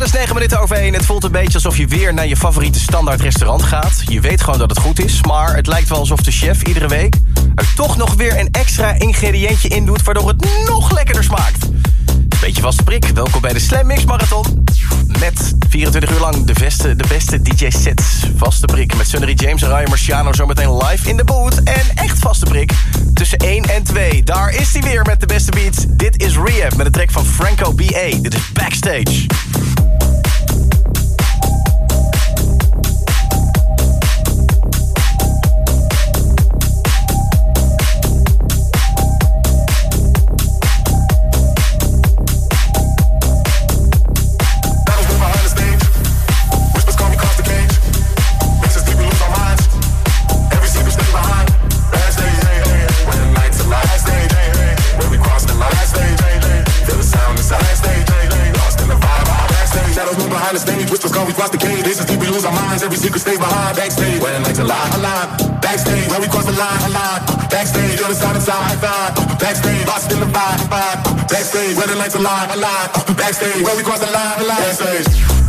Het is 9 minuten over 1. Het voelt een beetje alsof je weer naar je favoriete standaard restaurant gaat. Je weet gewoon dat het goed is, maar het lijkt wel alsof de chef iedere week... er toch nog weer een extra ingrediëntje in doet... waardoor het nog lekkerder smaakt. Beetje vaste prik, welkom bij de Slam Mix Marathon. Met 24 uur lang de beste, de beste DJ-sets. Vaste prik met Sunnery James en Ryan Marciano zometeen live in de boot. En echt vaste prik tussen 1 en 2. Daar is hij weer met de beste beats. Dit is Rehab met de track van Franco B.A. Dit is Backstage. Shadows move behind the stage. Whispers call we cross the cage. Makes us deep, we lose our minds. Every secret stay behind. Backstage, when the night's alive, alive. Backstage, when we cross the line, alive. Backstage, feel the sound inside, vibe. Backstage, lost in the vibe, vibe. Backstage, when the night's alive, alive. Backstage, when we cross the line, alive. Backstage.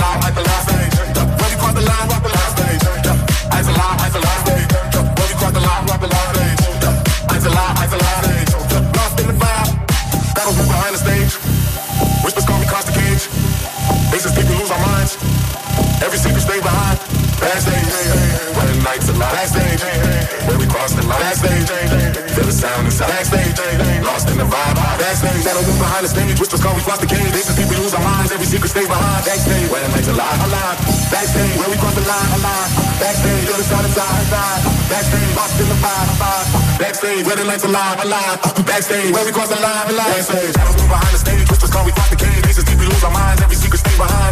like vibe. Backstage, that'll move behind the stage. Whispers call, we cross the cage. Us deep, we lose our minds. Every secret stay behind. Backstage, when the night's alive, alive. Backstage, when we cross the line, alive. Backstage, feel the sound inside, inside. Backstage, lost in the vibe, vibe. Backstage, where the lights alive, alive. Backstage, where we cross the line, alive. Backstage, shadows move behind the stage. Whispers call, we cross the cage. Us deep, we lose our minds. Every secret stay behind.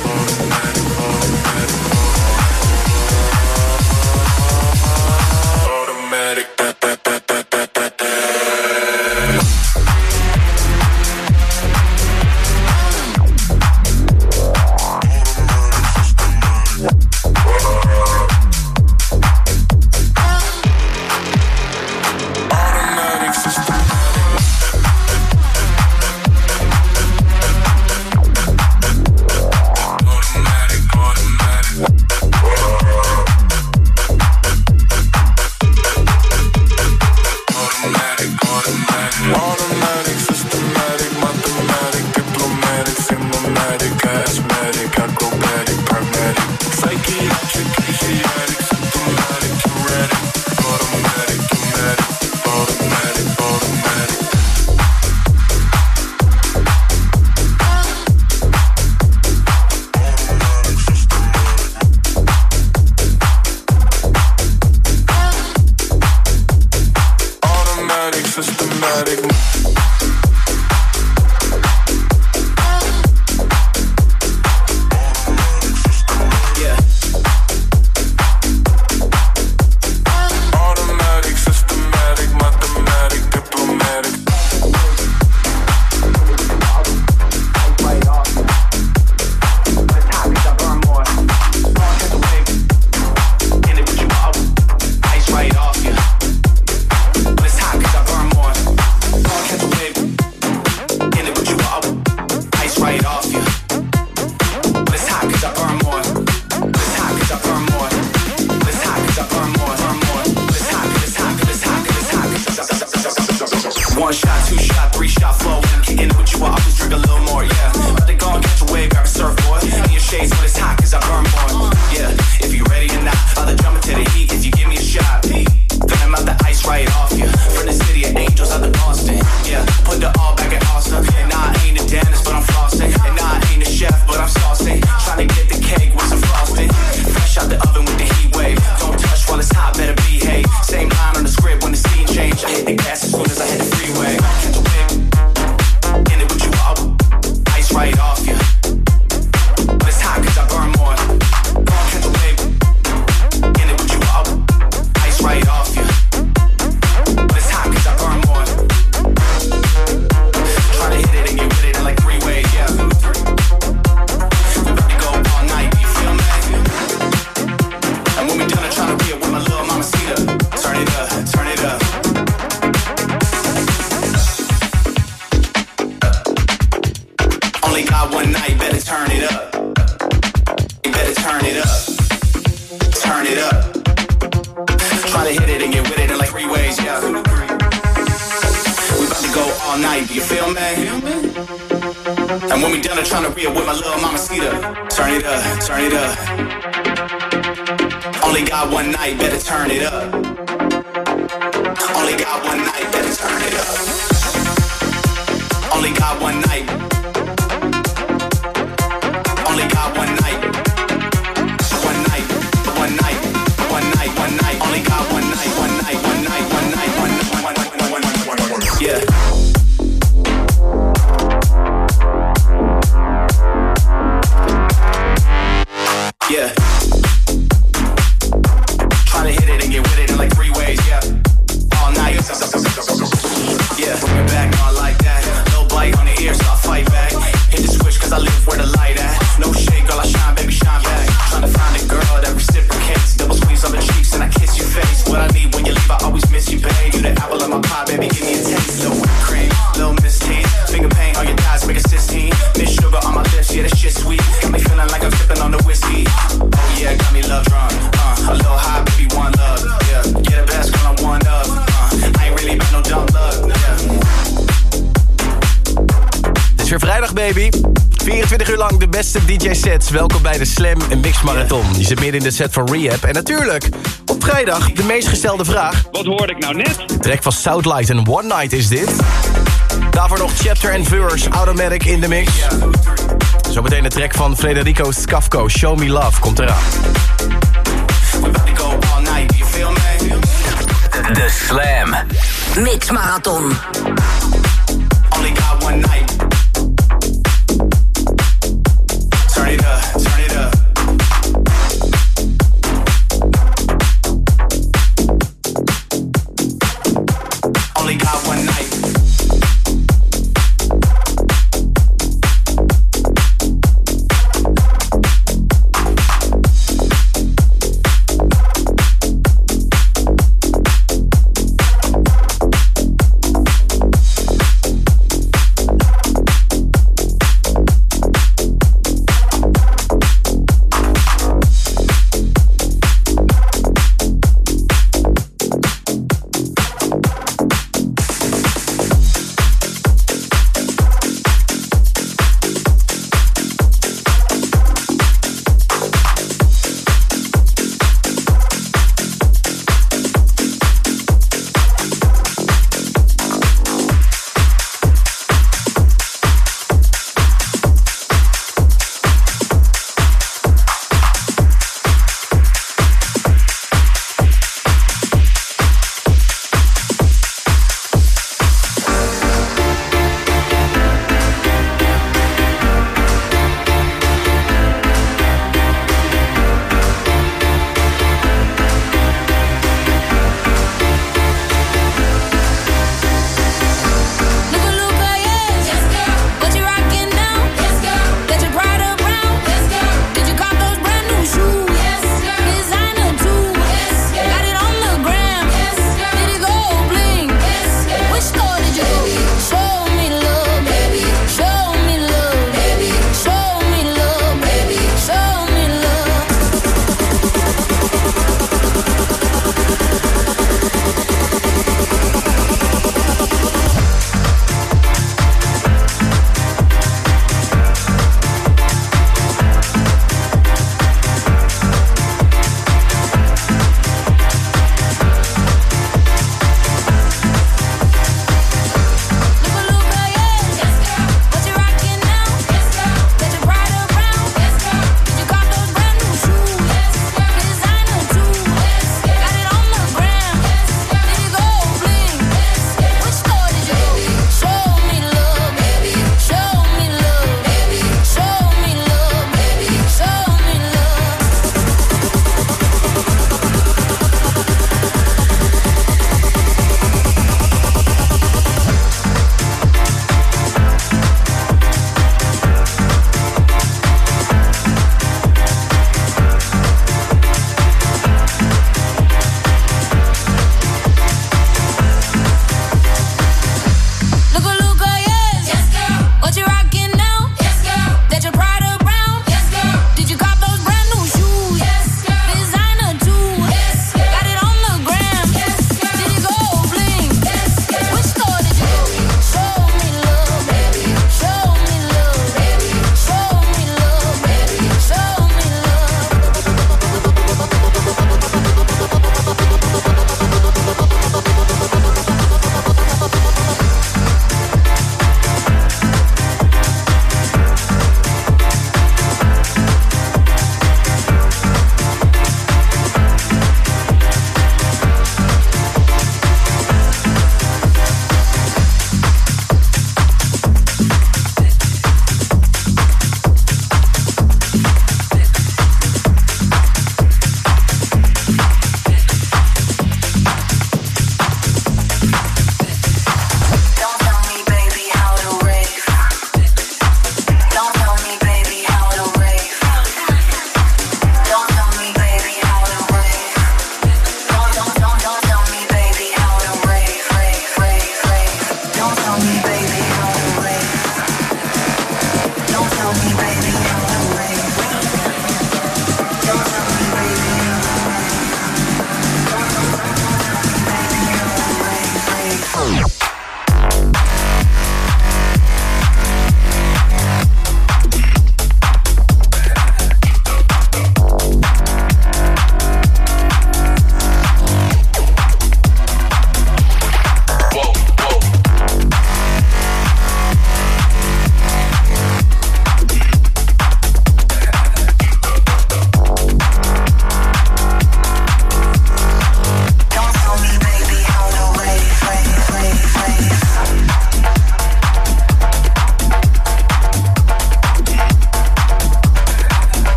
ears off. 24 uur lang de beste DJ-sets. Welkom bij de Slam Mix Marathon. Je zit midden in de set van Rehab. En natuurlijk, op vrijdag, de meest gestelde vraag. Wat hoorde ik nou net? De track van Southlight en One Night is dit. Daarvoor nog Chapter and Verse, Automatic in de mix. Zometeen de track van Federico Scafco, Show Me Love, komt eraan. We about to go all night, you feel me? De Slam. Mix Marathon. Only got one night.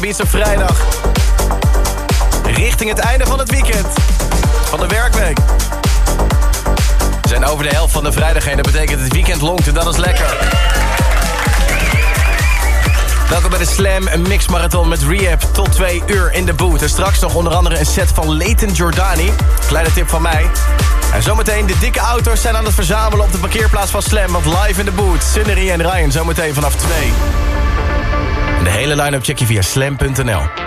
Beste beats vrijdag. Richting het einde van het weekend. Van de werkweek. We zijn over de helft van de vrijdag heen. Dat betekent het weekend longt en dat is lekker. Welkom bij de Slam, een mixmarathon met Rehab tot 2 uur in de boot. En straks nog onder andere een set van Leighton Jordani. Kleine tip van mij. En zometeen de dikke auto's zijn aan het verzamelen op de parkeerplaats van Slam. Want live in de boot, Cindery en Ryan zometeen vanaf 2. De hele line-up check je via slam.nl.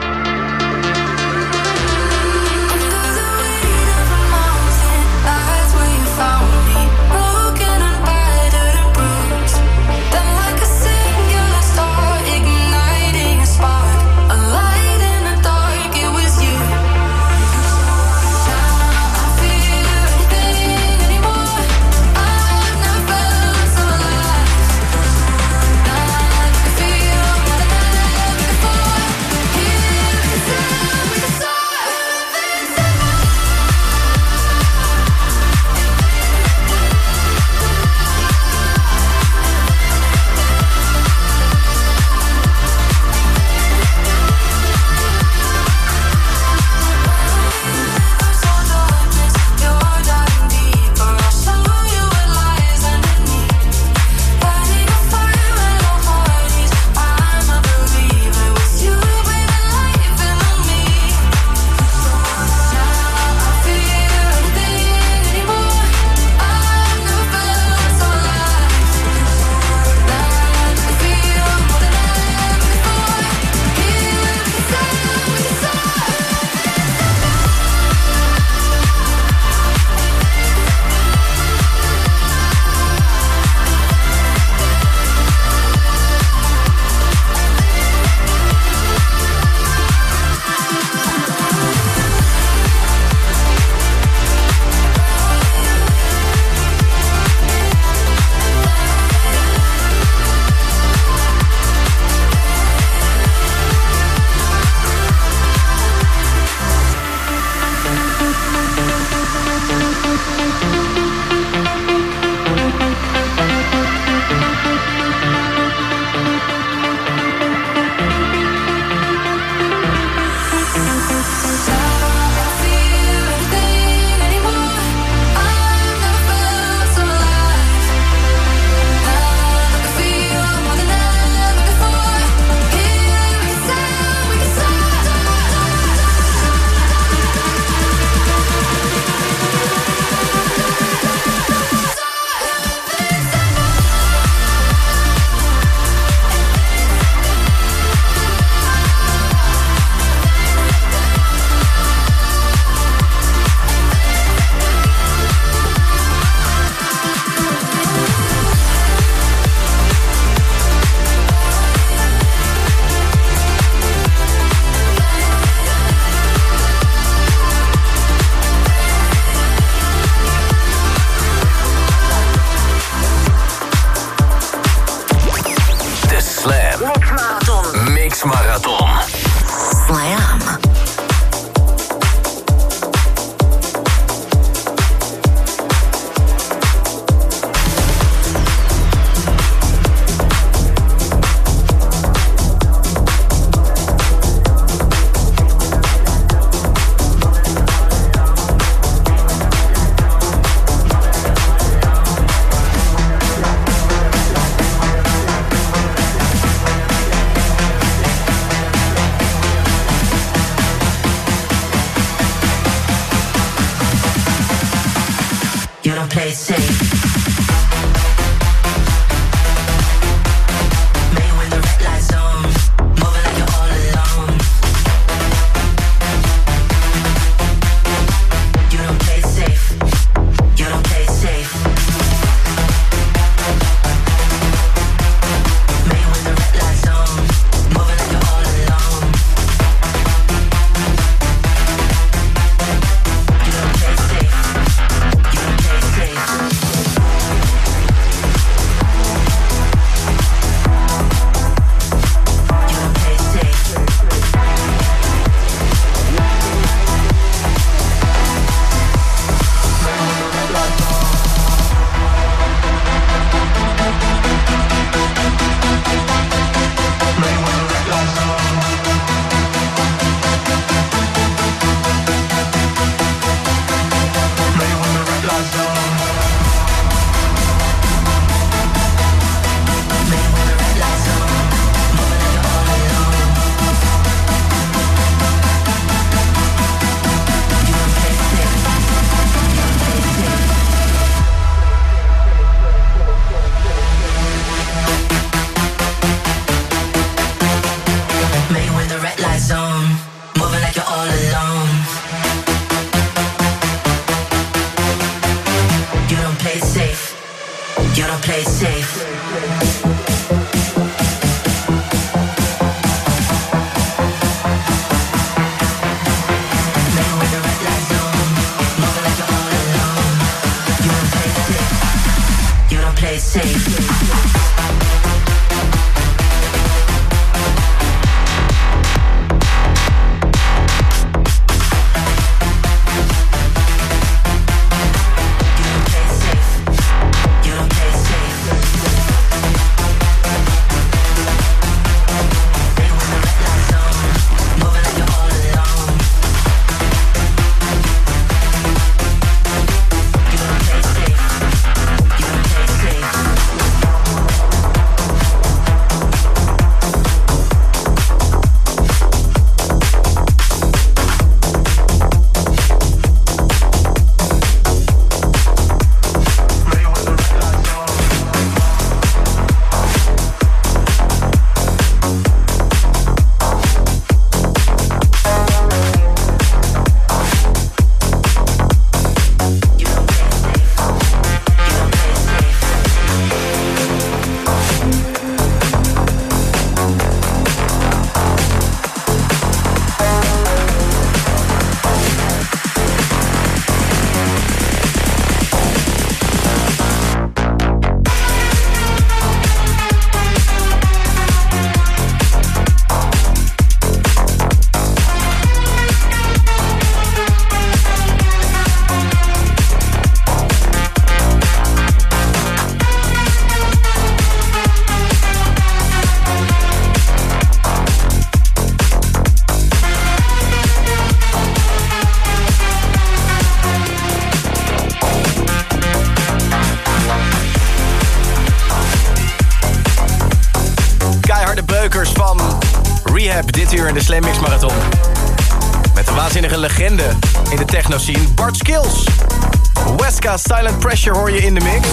Silent Pressure hoor je in de mix.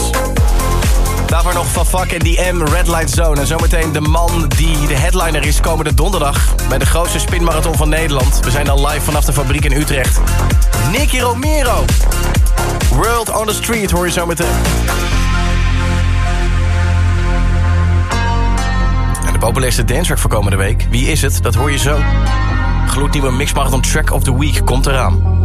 Daarvoor nog Van Vak en DM Red Light Zone. En zometeen de man die de headliner is komende donderdag... bij de grootste spinmarathon van Nederland. We zijn al live vanaf de fabriek in Utrecht. Nicky Romero. World on the Street hoor je zometeen. En de populairste dancetrack voor komende week. Wie is het? Dat hoor je zo. Gloednieuwe Mix Marathon Track of the Week komt eraan.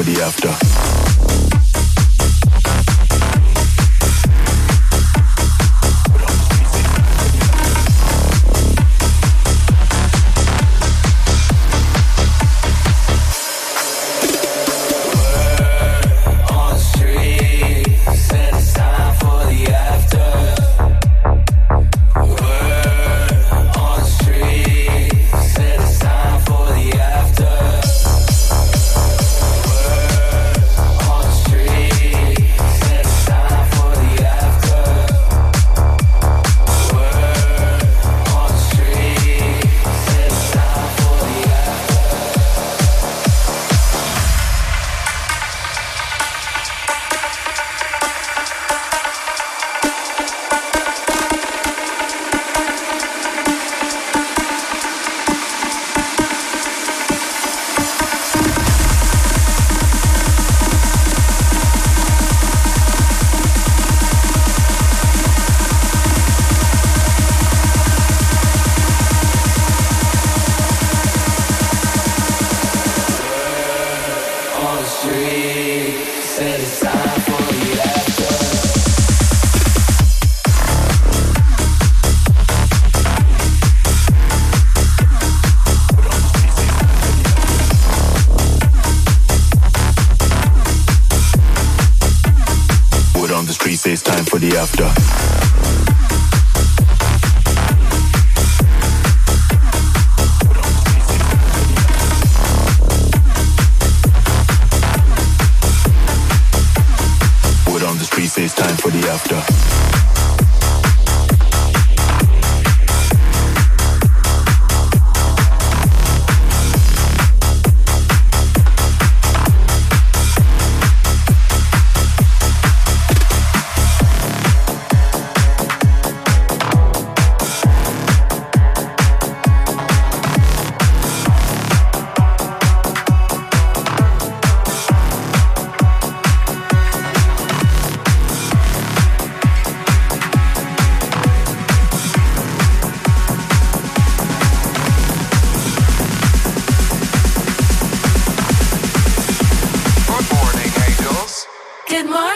For the after.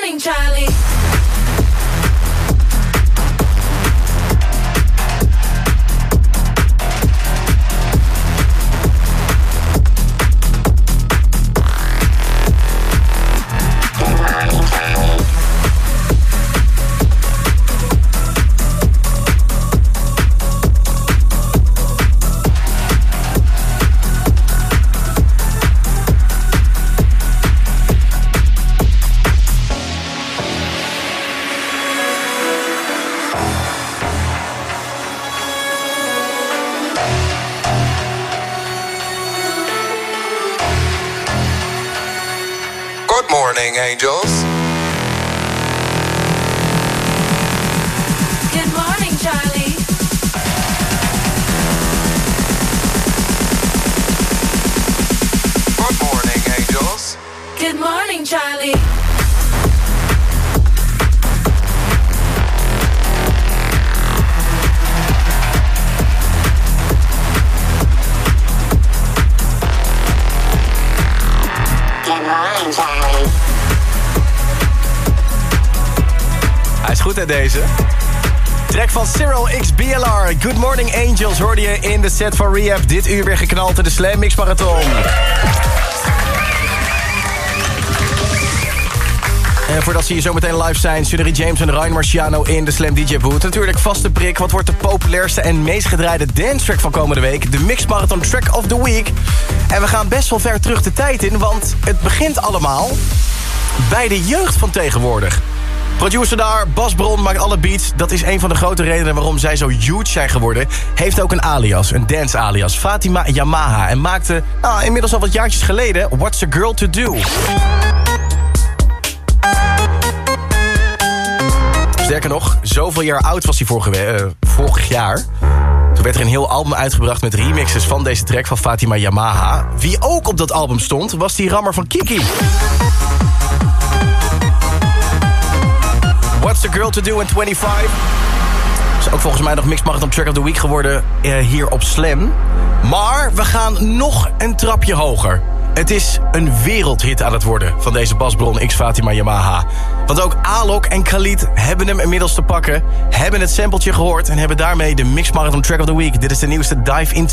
Morning, Charlie. Track van Cyril XBLR. Good Morning Angels hoorde je in de set van Rehab. Dit uur weer geknald in de Slam Mix Marathon. En voordat ze hier zo meteen live zijn... Sunnery James en Ryan Marciano in de Slam DJ Booth. Natuurlijk vaste prik. Wat wordt de populairste en meest gedraaide dance track van komende week? De Mix Marathon Track of the Week. En we gaan best wel ver terug de tijd in... want het begint allemaal bij de jeugd van tegenwoordig. Producer daar, Bas Bron, maakt alle beats. Dat is een van de grote redenen waarom zij zo huge zijn geworden. Heeft ook een alias, een dance alias, Fatima Yamaha. En maakte nou, inmiddels al wat jaartjes geleden What's a Girl to Do. Sterker nog, zoveel jaar oud was hij vorige, eh, vorig jaar. Toen werd er een heel album uitgebracht met remixes van deze track van Fatima Yamaha. Wie ook op dat album stond, was die rammer van Kiki. The Girl to Do in 25? Is ook volgens mij nog Mixed Marathon Track of the Week geworden eh, hier op Slam. Maar we gaan nog een trapje hoger. Het is een wereldhit aan het worden van deze basbron X Fatima Yamaha. Want ook Alok en Khalid hebben hem inmiddels te pakken, hebben het sampletje gehoord... en hebben daarmee de Mixed Marathon Track of the Week. Dit is de nieuwste Dive Into